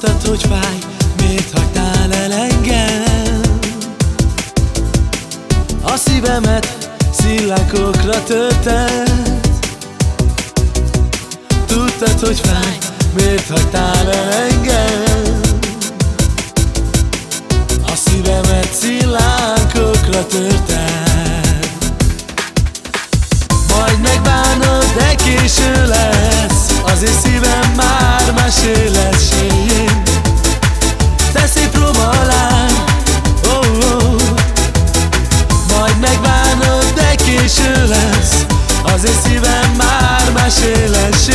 Tudtad, hogy fáj, miért hagytál el engem? A szívemet szillákokra törted. Tudtad, hogy fáj, miért hagytál el engem? A szívemet szillákokra törted. Majd megbánod, de késő lesz. Az én szívem már mesél. Az én szívem már mesél lesz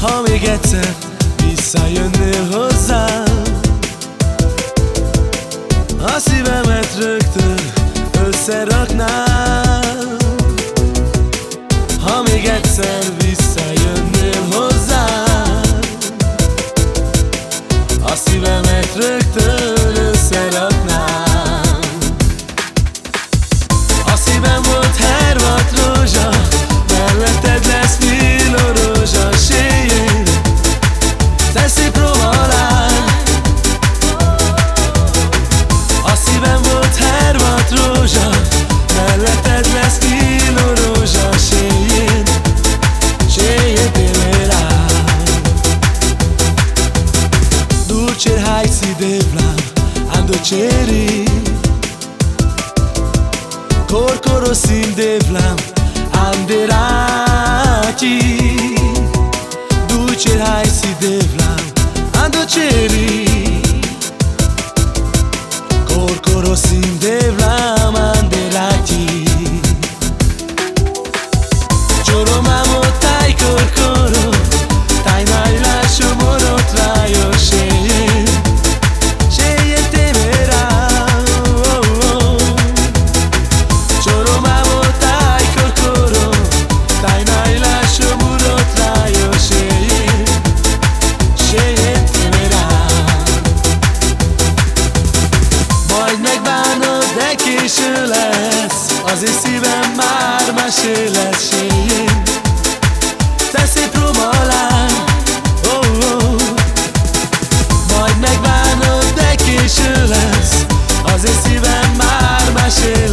Ha még egyszer visszajönnél hozzám A szívemet rögtön összeraknám si devla andočeri Korkoro sin devla anderati Duce hai si devla andočeri Korkoro sin devla anderati Choro mamo tai korkoro Majd megbánod, de késő lesz. Az én szívem már mesél esélyén Te szép Róma lány, oh, oh. Majd megbánod, de késő lesz. Az én szívem már mesél